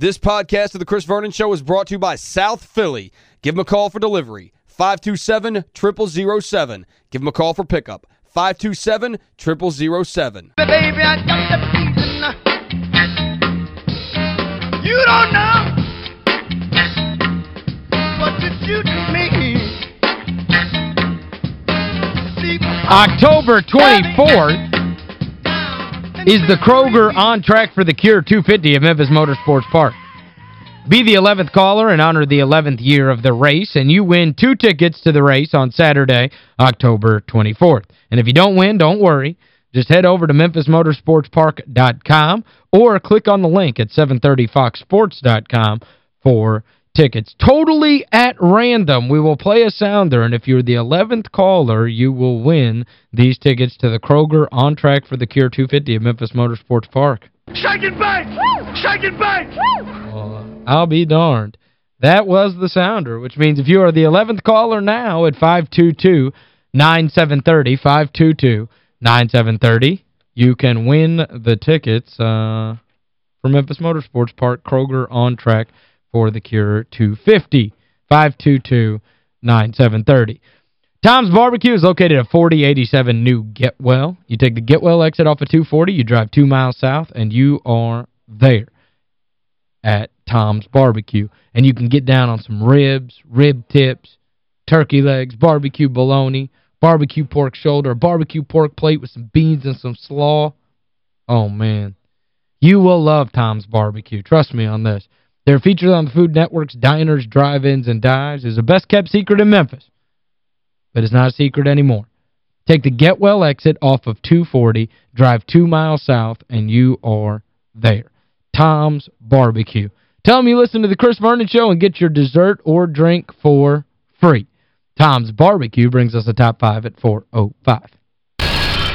This podcast of The Chris Vernon Show is brought to you by South Philly. Give them a call for delivery. 527-0007. Give them a call for pickup. 527-0007. Baby, I got the feeling. You don't know what you do me. October 24th is the Kroger on track for the Cure 250 at Memphis Motorsports Park. Be the 11th caller and honor the 11th year of the race, and you win two tickets to the race on Saturday, October 24th. And if you don't win, don't worry. Just head over to memphismotorsportspark.com or click on the link at 730foxsports.com for tickets. Totally at random, we will play a sounder, and if you're the 11th caller, you will win these tickets to the Kroger on track for the Cure 250 at Memphis Motorsports Park. Shake it back! Shake it back! Well, I'll be darned. That was the sounder, which means if you are the 11th caller now at 522-9730, 522-9730, you can win the tickets uh, for Memphis Motorsports Park, Kroger on track for the Cure 250. 522-9730. Tom's Barbecue is located at 4087 New Getwell. You take the Getwell exit off of 240, you drive two miles south, and you are there at Tom's Barbecue. And you can get down on some ribs, rib tips, turkey legs, barbecue bologna, barbecue pork shoulder, barbecue pork plate with some beans and some slaw. Oh, man. You will love Tom's Barbecue. Trust me on this. They're featured on the Food Network's Diners, Drive-Ins, and Dives. It's the best-kept secret in Memphis. But it's not a secret anymore. Take the Getwell exit off of 240, drive two miles south, and you are there. Tom's Barbecue. Tell them you listen to the Chris Vernon Show and get your dessert or drink for free. Tom's Barbecue brings us a top five at 405.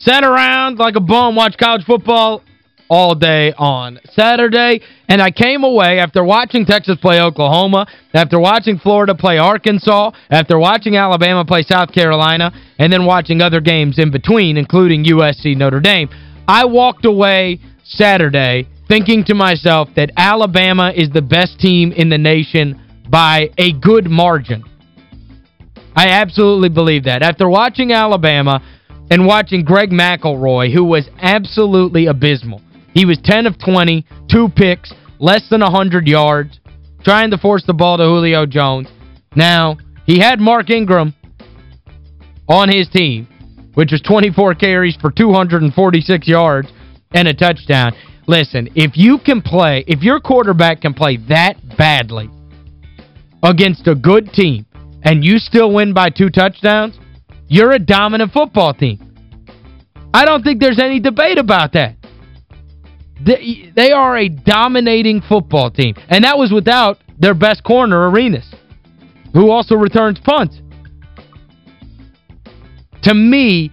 Sat around like a bum, watch college football all day on Saturday. And I came away after watching Texas play Oklahoma, after watching Florida play Arkansas, after watching Alabama play South Carolina, and then watching other games in between, including USC Notre Dame. I walked away Saturday thinking to myself that Alabama is the best team in the nation by a good margin. I absolutely believe that. After watching Alabama and watching Greg McElroy, who was absolutely abysmal. He was 10 of 20, two picks, less than 100 yards, trying to force the ball to Julio Jones. Now, he had Mark Ingram on his team, which was 24 carries for 246 yards and a touchdown. Listen, if you can play, if your quarterback can play that badly against a good team and you still win by two touchdowns, you're a dominant football team. I don't think there's any debate about that. They, are a dominating football team. And that was without their best corner, Arenas, who also returns punts. To me,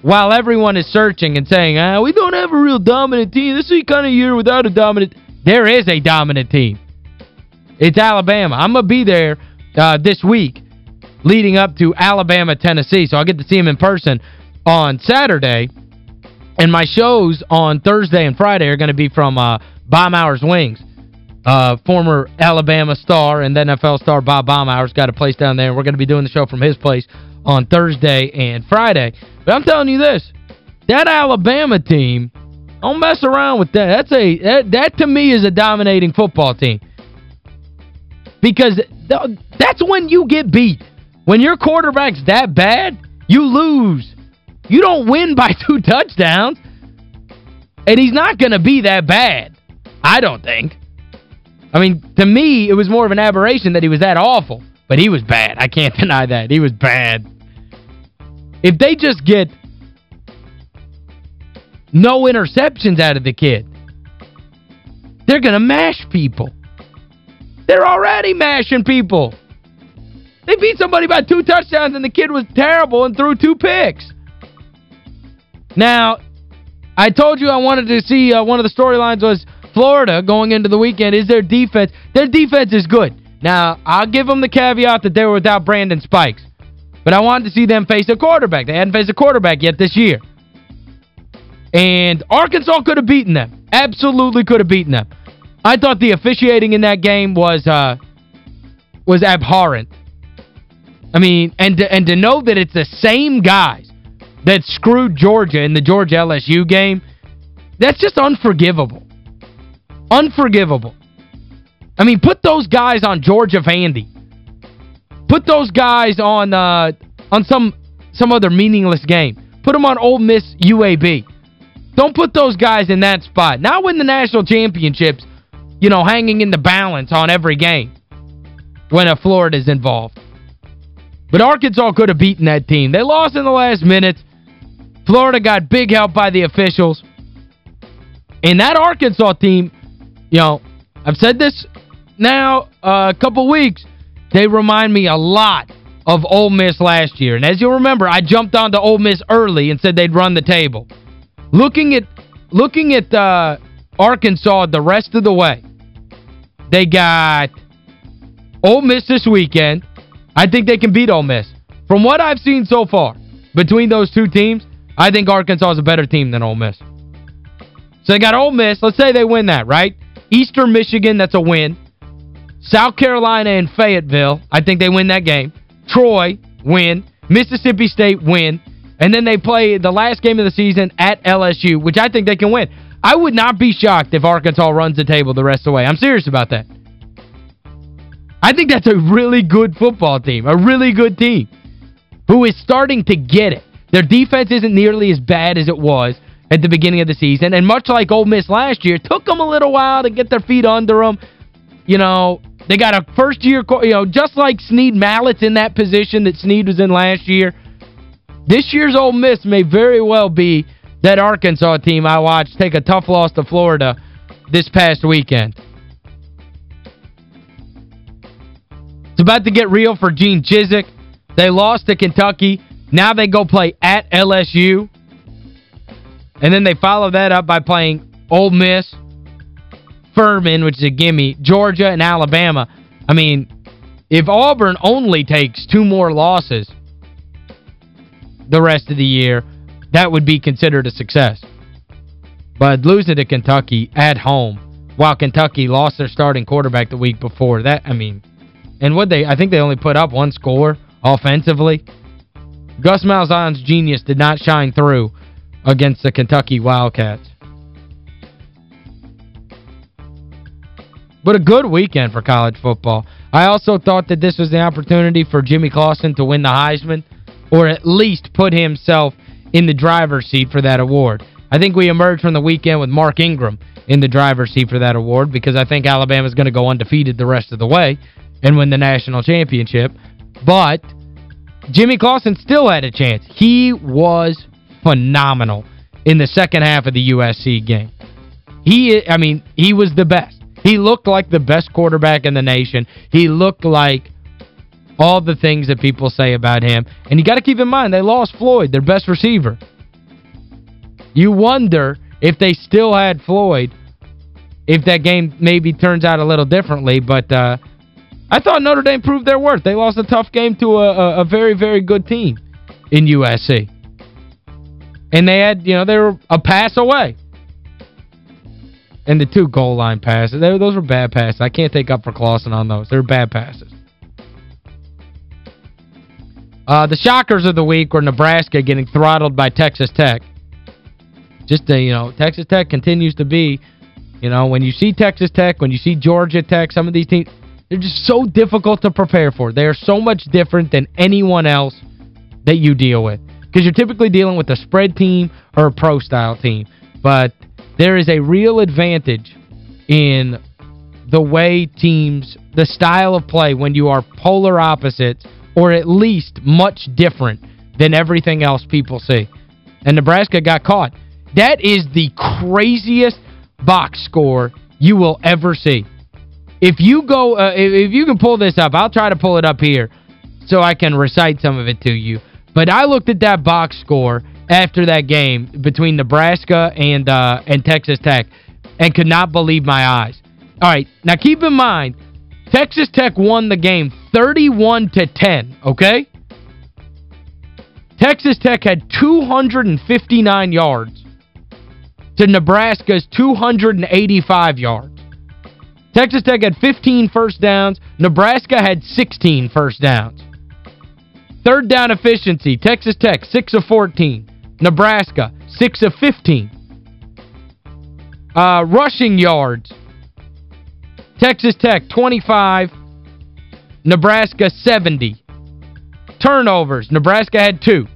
while everyone is searching and saying, ah, we don't have a real dominant team, this is kind of year without a dominant... There is a dominant team. It's Alabama. I'm going to be there uh, this week leading up to Alabama, Tennessee. So I'll get to see him in person on Saturday. And my shows on Thursday and Friday are going to be from uh, Baumhower's Wings. Uh, former Alabama star and then NFL star Bob Baumhower's got a place down there. And we're going to be doing the show from his place on Thursday and Friday. But I'm telling you this, that Alabama team, don't mess around with that. That's a that, that to me is a dominating football team. Because th that's when you get beat. When your quarterback's that bad, you lose. You don't win by two touchdowns. And he's not going to be that bad. I don't think. I mean, to me, it was more of an aberration that he was that awful. But he was bad. I can't deny that. He was bad. If they just get no interceptions out of the kid, they're going to mash people. They're already mashing people. They beat somebody by two touchdowns and the kid was terrible and threw two picks. Now, I told you I wanted to see uh, one of the storylines was Florida going into the weekend. Is their defense? Their defense is good. Now, I'll give them the caveat that they were without Brandon Spikes. But I wanted to see them face a quarterback. They hadn't faced a quarterback yet this year. And Arkansas could have beaten them. Absolutely could have beaten them. I thought the officiating in that game was uh, was abhorrent. I mean, and to, and to know that it's the same guys that screwed Georgia in the Georgia LSU game, that's just unforgivable. Unforgivable. I mean, put those guys on Georgia Vandy. Put those guys on uh, on some some other meaningless game. Put them on Ole Miss UAB. Don't put those guys in that spot. Not win the national championships, you know, hanging in the balance on every game when a Florida's involved. But Arkansas could have beaten that team. They lost in the last minute. Florida got big help by the officials. And that Arkansas team, you know, I've said this now uh, a couple weeks, they remind me a lot of Ole Miss last year. And as you'll remember, I jumped onto Ole Miss early and said they'd run the table. Looking at looking at uh, Arkansas the rest of the way, they got Ole Miss this weekend. I think they can beat Ole Miss. From what I've seen so far, between those two teams, I think Arkansas is a better team than Ole Miss. So they got Ole Miss. Let's say they win that, right? Eastern Michigan, that's a win. South Carolina and Fayetteville, I think they win that game. Troy, win. Mississippi State, win. And then they play the last game of the season at LSU, which I think they can win. I would not be shocked if Arkansas runs the table the rest of the way. I'm serious about that. I think that's a really good football team, a really good team who is starting to get it. Their defense isn't nearly as bad as it was at the beginning of the season, and much like Ole Miss last year, took them a little while to get their feet under them. You know, they got a first-year, you know, just like Snead Mallett's in that position that Snead was in last year. This year's Ole Miss may very well be that Arkansas team I watched take a tough loss to Florida this past weekend. It's about to get real for Gene Chizik. They lost to Kentucky. Now they go play at LSU. And then they follow that up by playing Ole Miss, Furman, which is a gimme, Georgia, and Alabama. I mean, if Auburn only takes two more losses the rest of the year, that would be considered a success. But losing to Kentucky at home, while Kentucky lost their starting quarterback the week before, that, I mean, and what they, I think they only put up one score offensively. Gus Malzahn's genius did not shine through against the Kentucky Wildcats. But a good weekend for college football. I also thought that this was the opportunity for Jimmy Clausen to win the Heisman or at least put himself in the driver's seat for that award. I think we emerged from the weekend with Mark Ingram in the driver's seat for that award because I think Alabama's going to go undefeated the rest of the way and win the national championship. But Jimmy Clausen still had a chance. He was phenomenal in the second half of the USC game. He I mean, he was the best. He looked like the best quarterback in the nation. He looked like all the things that people say about him. And you got to keep in mind, they lost Floyd, their best receiver. You wonder if they still had Floyd, if that game maybe turns out a little differently. But uh, I thought Notre Dame proved their worth. They lost a tough game to a, a, very, very good team in USC. And they had, you know, they were a pass away. And the two goal line passes, they, those were bad passes. I can't take up for Clausen on those. They're bad passes. Uh, the shockers of the week were Nebraska getting throttled by Texas Tech. Just, a, you know, Texas Tech continues to be, you know, when you see Texas Tech, when you see Georgia Tech, some of these teams, they're just so difficult to prepare for. They are so much different than anyone else that you deal with. Because you're typically dealing with a spread team or a pro-style team. But there is a real advantage in the way teams, the style of play when you are polar opposites or at least much different than everything else people see. And Nebraska got caught. That is the craziest box score you will ever see. If you go, uh, if, you can pull this up, I'll try to pull it up here so I can recite some of it to you. But I looked at that box score after that game between Nebraska and uh, and Texas Tech and could not believe my eyes. All right, now keep in mind, Texas Tech won the game 31 to 10, okay? Texas Tech had 259 yards to Nebraska's 285 yards. Texas Tech had 15 first downs. Nebraska had 16 first downs. Third down efficiency, Texas Tech, 6 of 14. Nebraska, 6 of 15. Uh, rushing yards, Texas Tech, 25. Nebraska, 70. Turnovers, Nebraska had 2.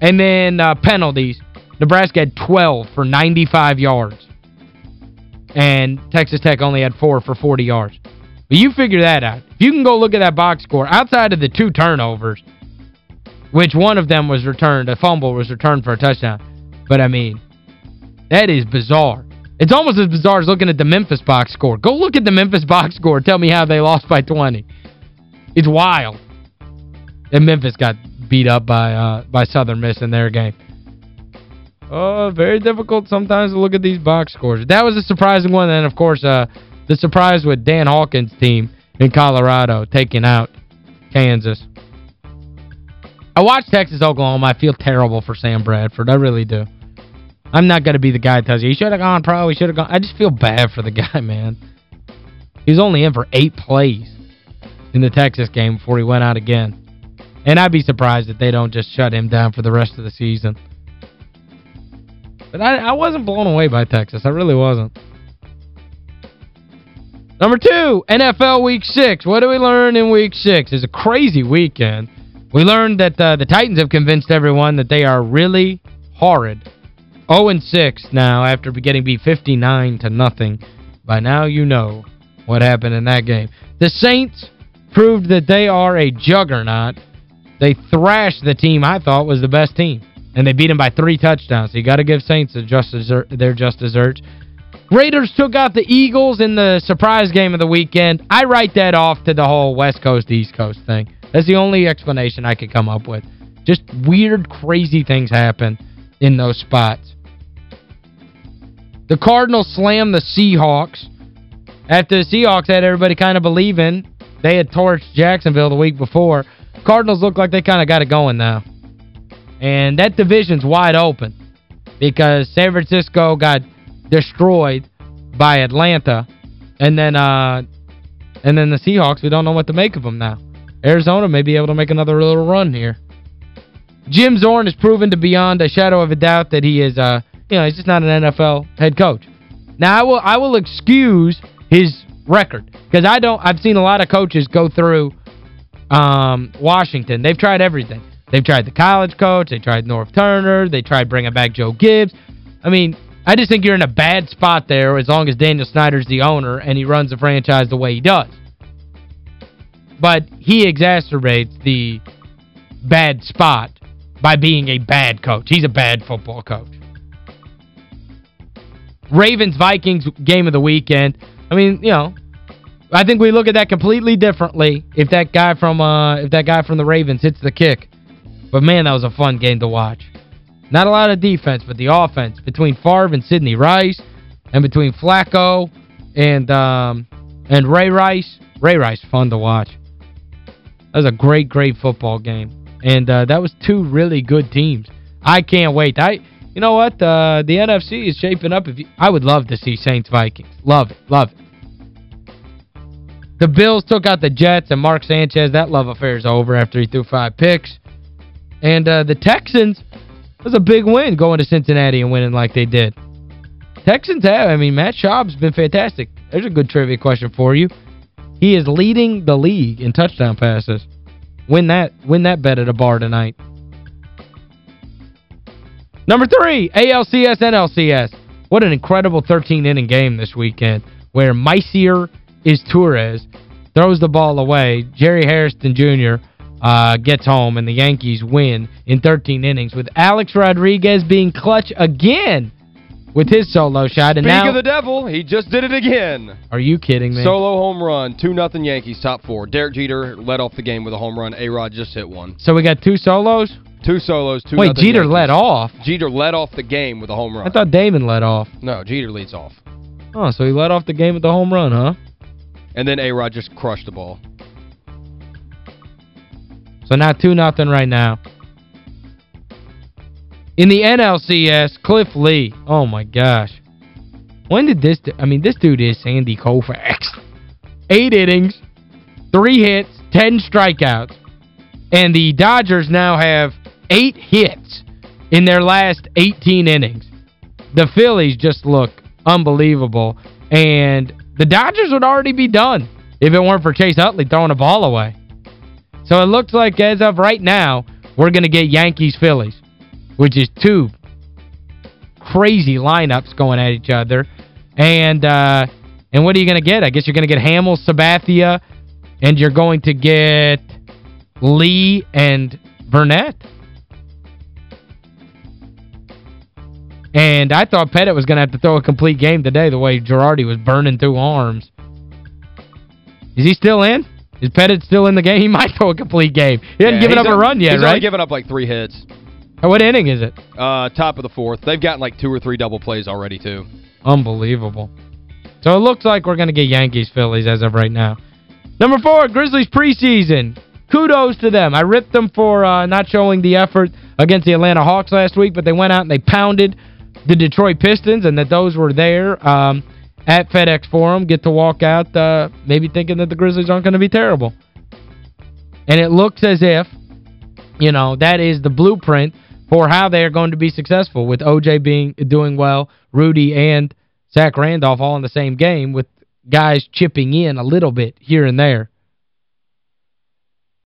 And then uh, penalties, Nebraska had 12 for 95 yards. And Texas Tech only had 4 for 40 yards. But you figure that out. If you can go look at that box score, outside of the two turnovers, which one of them was returned, a fumble was returned for a touchdown. But, I mean, that is bizarre. It's almost as bizarre as looking at the Memphis box score. Go look at the Memphis box score. Tell me how they lost by 20. It's wild. And Memphis got beat up by uh, by Southern Miss in their game. Oh, very difficult sometimes to look at these box scores. That was a surprising one. And, of course, uh, the surprise with Dan Hawkins' team in Colorado taking out Kansas. I watched Texas-Oklahoma. I feel terrible for Sam Bradford. I really do. I'm not going to be the guy that tells you, he should have gone pro, he should have gone. I just feel bad for the guy, man. He was only in for eight plays in the Texas game before he went out again. And I'd be surprised if they don't just shut him down for the rest of the season. But I, I wasn't blown away by Texas. I really wasn't. Number two, NFL Week 6. What do we learn in Week 6? It's a crazy weekend. We learned that uh, the Titans have convinced everyone that they are really horrid. 0-6 now after getting beat 59 to nothing. By now you know what happened in that game. The Saints proved that they are a juggernaut. They thrashed the team I thought was the best team. And they beat them by three touchdowns. So you got to give Saints a just their just desserts. Raiders took out the Eagles in the surprise game of the weekend. I write that off to the whole West Coast, East Coast thing. That's the only explanation I could come up with. Just weird, crazy things happen in those spots. The Cardinals slammed the Seahawks. After the Seahawks had everybody kind of believing, they had torched Jacksonville the week before. Cardinals look like they kind of got it going now. And that division's wide open because San Francisco got destroyed by Atlanta. And then uh and then the Seahawks, we don't know what to make of them now. Arizona may be able to make another little run here. Jim Zorn has proven to beyond a shadow of a doubt that he is uh you know, he's just not an NFL head coach. Now I will I will excuse his record because I don't I've seen a lot of coaches go through um, Washington. They've tried everything. They've tried the college coach. They tried Norv Turner. They tried bringing back Joe Gibbs. I mean, I just think you're in a bad spot there as long as Daniel Snyder's the owner and he runs the franchise the way he does. But he exacerbates the bad spot by being a bad coach. He's a bad football coach. Ravens-Vikings game of the weekend. I mean, you know, I think we look at that completely differently if that guy from uh if that guy from the Ravens hits the kick. But man, that was a fun game to watch. Not a lot of defense, but the offense between Favre and Sidney Rice and between Flacco and um and Ray Rice. Ray Rice fun to watch. That was a great great football game. And uh, that was two really good teams. I can't wait. I you know what? Uh, the NFC is shaping up. If you, I would love to see Saints-Vikings. Love it. Love it. The Bills took out the Jets and Mark Sanchez. That love affair is over after he threw five picks. And uh, the Texans, was a big win going to Cincinnati and winning like they did. Texans have, I mean, Matt Schaub's been fantastic. There's a good trivia question for you. He is leading the league in touchdown passes. Win that win that bet at a bar tonight. Number three, ALCS, NLCS. What an incredible 13-inning game this weekend where Micier is Torres, throws the ball away. Jerry Hairston Jr. Uh, gets home, and the Yankees win in 13 innings with Alex Rodriguez being clutch again with his solo shot. And Speak now, of the devil, he just did it again. Are you kidding me? Solo home run, 2-0 Yankees, top four. Derek Jeter led off the game with a home run. A-Rod just hit one. so we got two solos? Two solos, 2 Wait, Jeter Yankees. led off. Jeter led off the game with a home run. I thought Damon led off. no, Jeter leads off. Oh, so he led off the game with the home run, huh? And then A-Rod just crushed the ball. So now 2 nothing right now. In the NLCS, Cliff Lee. Oh, my gosh. When did this... I mean, this dude is Sandy Koufax. Eight innings, three hits, 10 strikeouts. And the Dodgers now have eight hits in their last 18 innings. The Phillies just look unbelievable. And the Dodgers would already be done if it weren't for Chase Utley throwing a ball away. So it looks like as of right now, we're going to get Yankees-Phillies, which is two crazy lineups going at each other. And uh, and what are you going to get? I guess you're going to get Hamels, Sabathia, and you're going to get Lee and Burnett. And I thought Pettitte was going to have to throw a complete game today the way Girardi was burning through arms. Is he still in? Is Pettitte still in the game? He might throw a complete game. He hasn't Yeah, given up a on- run yet, he's right? only given up like three hits. What inning is it? Uh, top of the fourth. They've gotten like two or three double plays already, too. Unbelievable. So it looks like we're going to get Yankees-Phillies as of right now. Number four, Grizzlies preseason. Kudos to them. I ripped them for uh, not showing the effort against the Atlanta Hawks last week, but they went out and they pounded the Detroit Pistons and that those were there um, at FedEx Forum. Get to walk out uh, maybe thinking that the Grizzlies aren't going to be terrible. And it looks as if, you know, that is the blueprint for how they are going to be successful with O.J. being doing well, Rudy and Zach Randolph all in the same game with guys chipping in a little bit here and there.